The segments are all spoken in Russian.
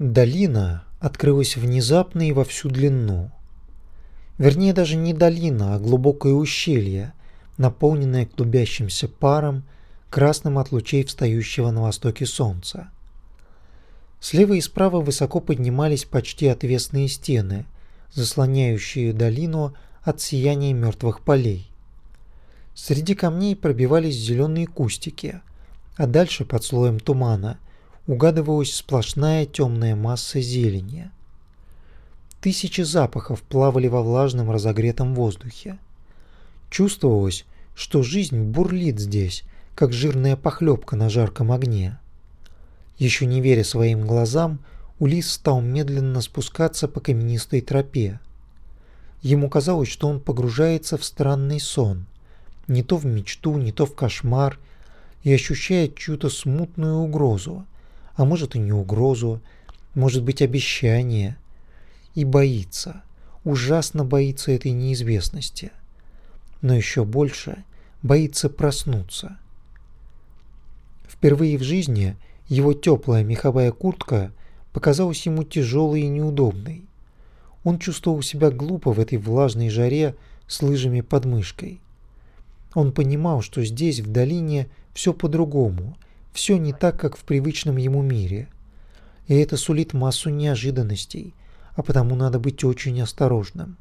Долина открылась внезапно и во всю длину. Вернее, даже не долина, а глубокое ущелье, наполненное клубящимся паром, красным от лучей встающего на востоке солнца. Слева и справа высоко поднимались почти отвесные стены, заслоняющие долину от сияния мертвых полей. Среди камней пробивались зеленые кустики, а дальше под слоем тумана – угадывалась сплошная темная масса зелени. Тысячи запахов плавали во влажном разогретом воздухе. Чувствовалось, что жизнь бурлит здесь, как жирная похлебка на жарком огне. Еще не веря своим глазам, Улис стал медленно спускаться по каменистой тропе. Ему казалось, что он погружается в странный сон, не то в мечту, не то в кошмар, и ощущает чью-то смутную угрозу, а может и не угрозу, может быть обещание. И боится, ужасно боится этой неизвестности. Но еще больше боится проснуться. Впервые в жизни его теплая меховая куртка показалась ему тяжелой и неудобной. Он чувствовал себя глупо в этой влажной жаре с лыжами под мышкой. Он понимал, что здесь, в долине, все по-другому – все не так, как в привычном ему мире. И это сулит массу неожиданностей, а потому надо быть очень осторожным.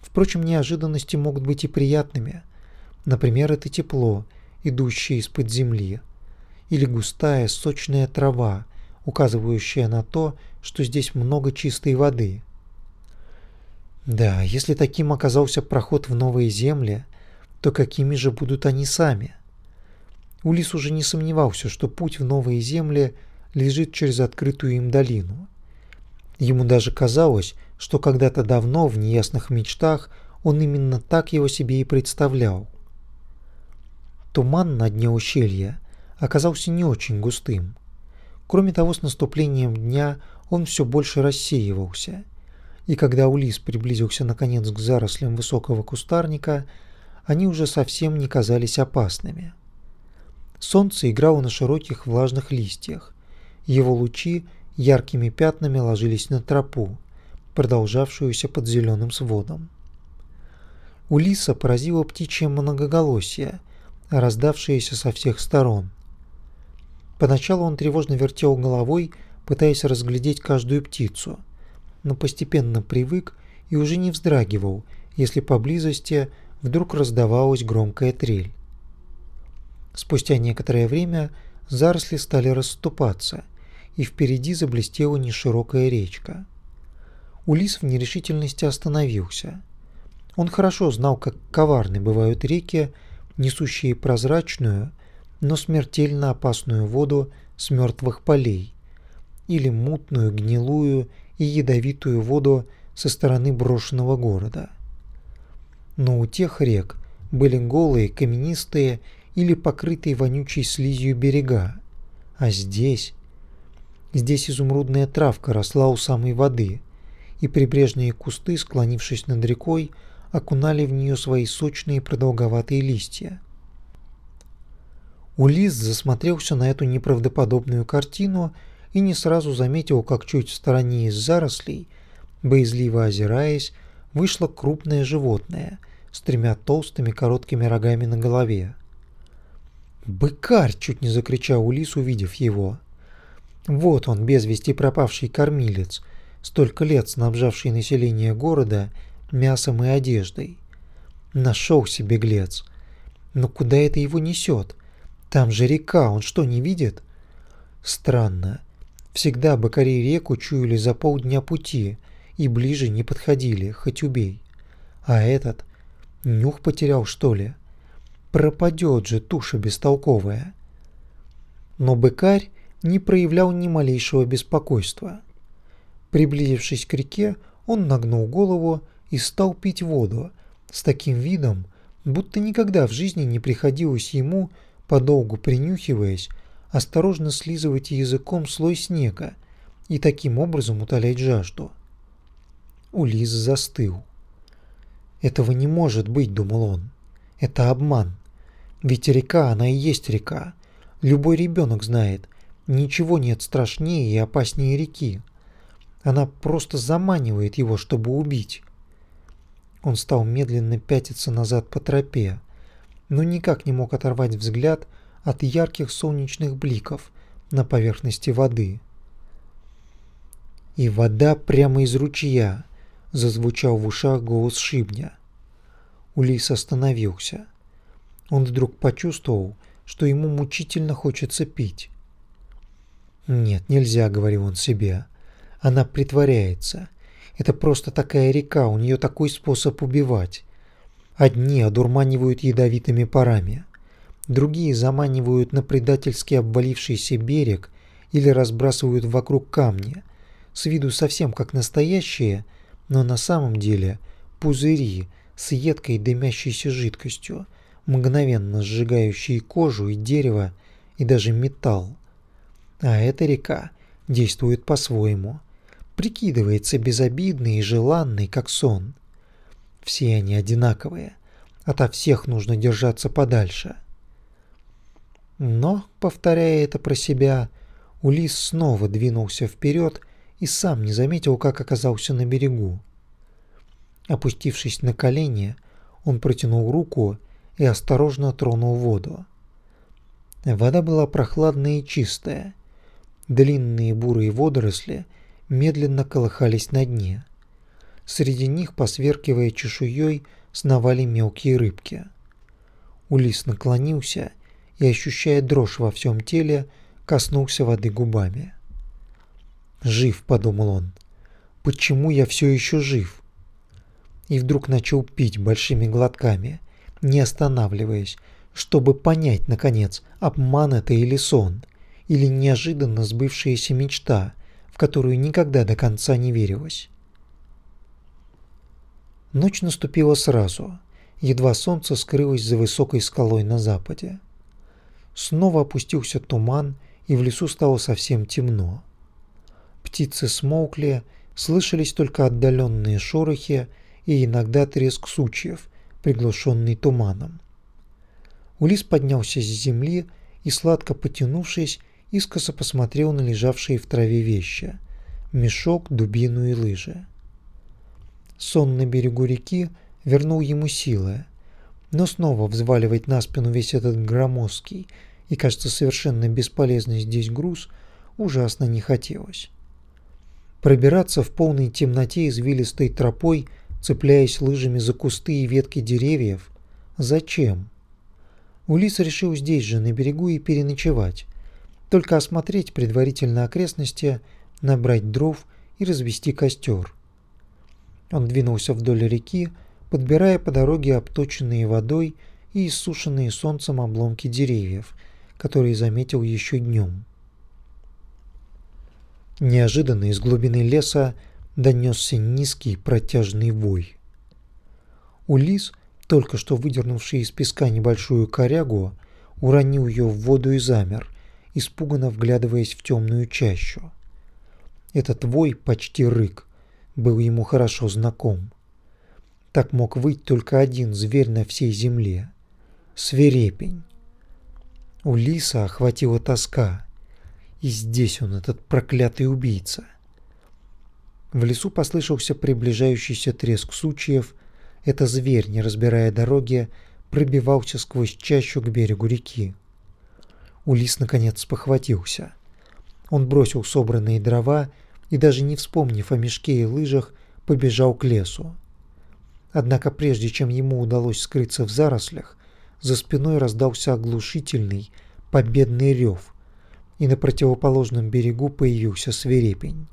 Впрочем, неожиданности могут быть и приятными. Например, это тепло, идущее из-под земли, или густая сочная трава, указывающая на то, что здесь много чистой воды. Да, если таким оказался проход в новые земли, то какими же будут они сами? Улис уже не сомневался, что путь в новые земли лежит через открытую им долину. Ему даже казалось, что когда-то давно в неясных мечтах он именно так его себе и представлял. Туман на дне ущелья оказался не очень густым. Кроме того, с наступлением дня он все больше рассеивался, и когда Улис приблизился наконец к зарослям высокого кустарника, они уже совсем не казались опасными. Солнце играло на широких влажных листьях. Его лучи яркими пятнами ложились на тропу, продолжавшуюся под зеленым сводом. Улиса поразила птичье многоголосие, раздавшееся со всех сторон. Поначалу он тревожно вертел головой, пытаясь разглядеть каждую птицу, но постепенно привык и уже не вздрагивал, если поблизости вдруг раздавалась громкая трель. Спустя некоторое время заросли стали расступаться, и впереди заблестела неширокая речка. Улис в нерешительности остановился. Он хорошо знал, как коварны бывают реки, несущие прозрачную, но смертельно опасную воду с мертвых полей, или мутную, гнилую и ядовитую воду со стороны брошенного города. Но у тех рек были голые, каменистые или покрытые вонючей слизью берега. А здесь... Здесь изумрудная травка росла у самой воды, и прибрежные кусты, склонившись над рекой, окунали в нее свои сочные продолговатые листья. Улис засмотрелся на эту неправдоподобную картину и не сразу заметил, как чуть в стороне из зарослей, боязливо озираясь, вышло крупное животное с тремя толстыми короткими рогами на голове. «Быкарь!» – чуть не закричал Улис, увидев его. Вот он, без вести пропавший кормилец, столько лет снабжавший население города мясом и одеждой. Нашелся беглец. Но куда это его несет? Там же река, он что, не видит? Странно. Всегда быкари реку чуяли за полдня пути и ближе не подходили, хоть убей. А этот нюх потерял, что ли? — Пропадет же туша бестолковая. Но быкарь не проявлял ни малейшего беспокойства. Приблизившись к реке, он нагнул голову и стал пить воду с таким видом, будто никогда в жизни не приходилось ему, подолгу принюхиваясь, осторожно слизывать языком слой снега и таким образом утолять жажду. Улис застыл. «Этого не может быть», — думал он. «Это обман. Ведь река, она и есть река. Любой ребенок знает. Ничего нет страшнее и опаснее реки. Она просто заманивает его, чтобы убить. Он стал медленно пятиться назад по тропе, но никак не мог оторвать взгляд от ярких солнечных бликов на поверхности воды. И вода прямо из ручья, зазвучал в ушах голос Шибня. Улис остановился. Он вдруг почувствовал, что ему мучительно хочется пить. «Нет, нельзя», — говорил он себе. «Она притворяется. Это просто такая река, у нее такой способ убивать. Одни одурманивают ядовитыми парами, другие заманивают на предательски обвалившийся берег или разбрасывают вокруг камни, с виду совсем как настоящие, но на самом деле пузыри с едкой дымящейся жидкостью, мгновенно сжигающие кожу и дерево и даже металл. А эта река действует по-своему, прикидывается безобидной и желанной, как сон. Все они одинаковые, ото всех нужно держаться подальше. Но, повторяя это про себя, Улис снова двинулся вперед и сам не заметил, как оказался на берегу. Опустившись на колени, он протянул руку и осторожно тронул воду. Вода была прохладная и чистая. Длинные бурые водоросли медленно колыхались на дне. Среди них, посверкивая чешуей, сновали мелкие рыбки. Улис наклонился и, ощущая дрожь во всем теле, коснулся воды губами. «Жив», — подумал он. «Почему я все еще жив?» И вдруг начал пить большими глотками, не останавливаясь, чтобы понять, наконец, обман это или сон, или неожиданно сбывшаяся мечта, в которую никогда до конца не верилось. Ночь наступила сразу, едва солнце скрылось за высокой скалой на западе. Снова опустился туман, и в лесу стало совсем темно. Птицы смолкли, слышались только отдаленные шорохи и иногда треск сучьев, приглушенный туманом. Улис поднялся с земли и, сладко потянувшись, искоса посмотрел на лежавшие в траве вещи – мешок, дубину и лыжи. Сон на берегу реки вернул ему силы, но снова взваливать на спину весь этот громоздкий и, кажется, совершенно бесполезный здесь груз ужасно не хотелось. Пробираться в полной темноте извилистой тропой, цепляясь лыжами за кусты и ветки деревьев, зачем? Улис решил здесь же, на берегу, и переночевать. Только осмотреть предварительно окрестности, набрать дров и развести костер. Он двинулся вдоль реки, подбирая по дороге обточенные водой и иссушенные солнцем обломки деревьев, которые заметил еще днем. Неожиданно из глубины леса донесся низкий протяжный вой. Улис, только что выдернувший из песка небольшую корягу, уронил ее в воду и замер, испуганно вглядываясь в темную чащу. Этот вой, почти рык, был ему хорошо знаком. Так мог выть только один зверь на всей земле — свирепень. У лиса охватила тоска, и здесь он, этот проклятый убийца. В лесу послышался приближающийся треск сучьев. Это зверь, не разбирая дороги, пробивался сквозь чащу к берегу реки. Улис наконец спохватился. Он бросил собранные дрова и даже не вспомнив о мешке и лыжах, побежал к лесу. Однако прежде чем ему удалось скрыться в зарослях, за спиной раздался оглушительный победный рев, и на противоположном берегу появился свирепень.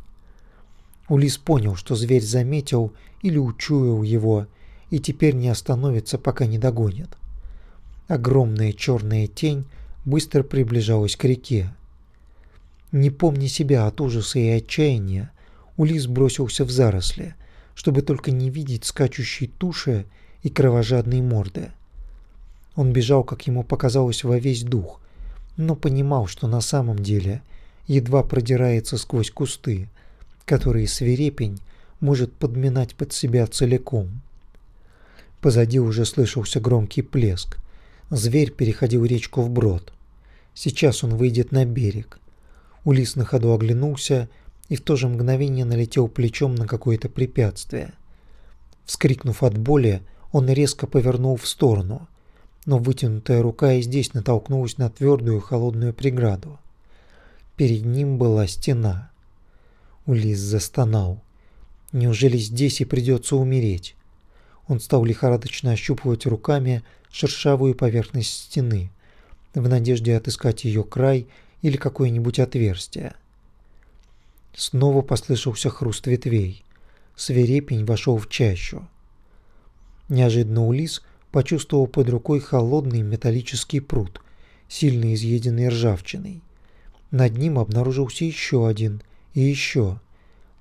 Улис понял, что зверь заметил или учуял его, и теперь не остановится, пока не догонит. Огромная черная тень быстро приближалась к реке. Не помня себя от ужаса и отчаяния, Улис бросился в заросли, чтобы только не видеть скачущей туши и кровожадной морды. Он бежал, как ему показалось, во весь дух, но понимал, что на самом деле едва продирается сквозь кусты, которые свирепень может подминать под себя целиком. Позади уже слышался громкий плеск. Зверь переходил речку вброд. Сейчас он выйдет на берег. Улис на ходу оглянулся и в то же мгновение налетел плечом на какое-то препятствие. Вскрикнув от боли, он резко повернул в сторону, но вытянутая рука и здесь натолкнулась на твердую холодную преграду. Перед ним была стена. Улис застонал. Неужели здесь и придется умереть? Он стал лихорадочно ощупывать руками шершавую поверхность стены, в надежде отыскать ее край или какое-нибудь отверстие. Снова послышался хруст ветвей. Свирепень вошел в чащу. Неожиданно Улис почувствовал под рукой холодный металлический пруд, сильно изъеденный ржавчиной. Над ним обнаружился еще один и еще.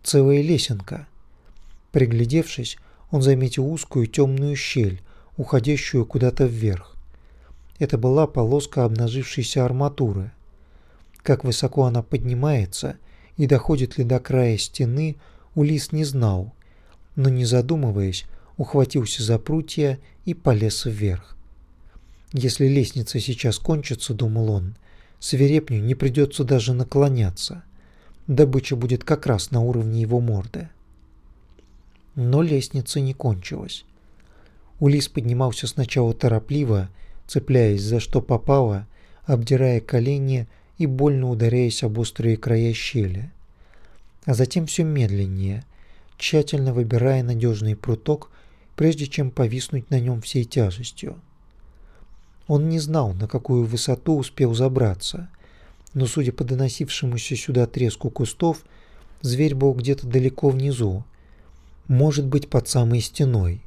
Целая лесенка. Приглядевшись, он заметил узкую темную щель, уходящую куда-то вверх. Это была полоска обнажившейся арматуры. Как высоко она поднимается и доходит ли до края стены, Улис не знал, но не задумываясь, ухватился за прутья и полез вверх. Если лестница сейчас кончится, думал он, свирепню не придется даже наклоняться. Добыча будет как раз на уровне его морды. Но лестница не кончилась. Улис поднимался сначала торопливо, цепляясь за что попало, обдирая колени и больно ударяясь об острые края щели. А затем все медленнее, тщательно выбирая надежный пруток, прежде чем повиснуть на нем всей тяжестью. Он не знал, на какую высоту успел забраться, но, судя по доносившемуся сюда треску кустов, зверь был где-то далеко внизу, может быть, под самой стеной.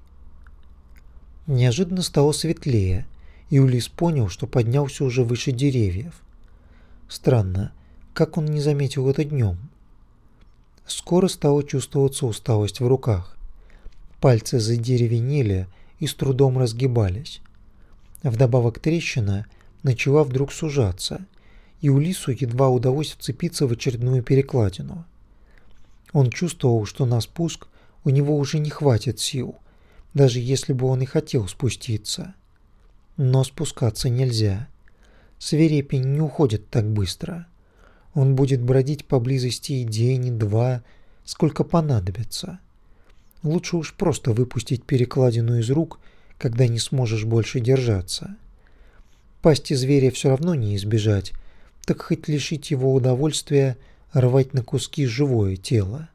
Неожиданно стало светлее, и Улис понял, что поднялся уже выше деревьев. Странно, как он не заметил это днем? Скоро стала чувствоваться усталость в руках. Пальцы задеревенели и с трудом разгибались. Вдобавок трещина начала вдруг сужаться, и Улису едва удалось вцепиться в очередную перекладину. Он чувствовал, что на спуск у него уже не хватит сил, даже если бы он и хотел спуститься. Но спускаться нельзя. Свирепень не уходит так быстро. Он будет бродить поблизости и день, и два, сколько понадобится. Лучше уж просто выпустить перекладину из рук, когда не сможешь больше держаться. Пасти зверя все равно не избежать, так хоть лишить его удовольствия рвать на куски живое тело.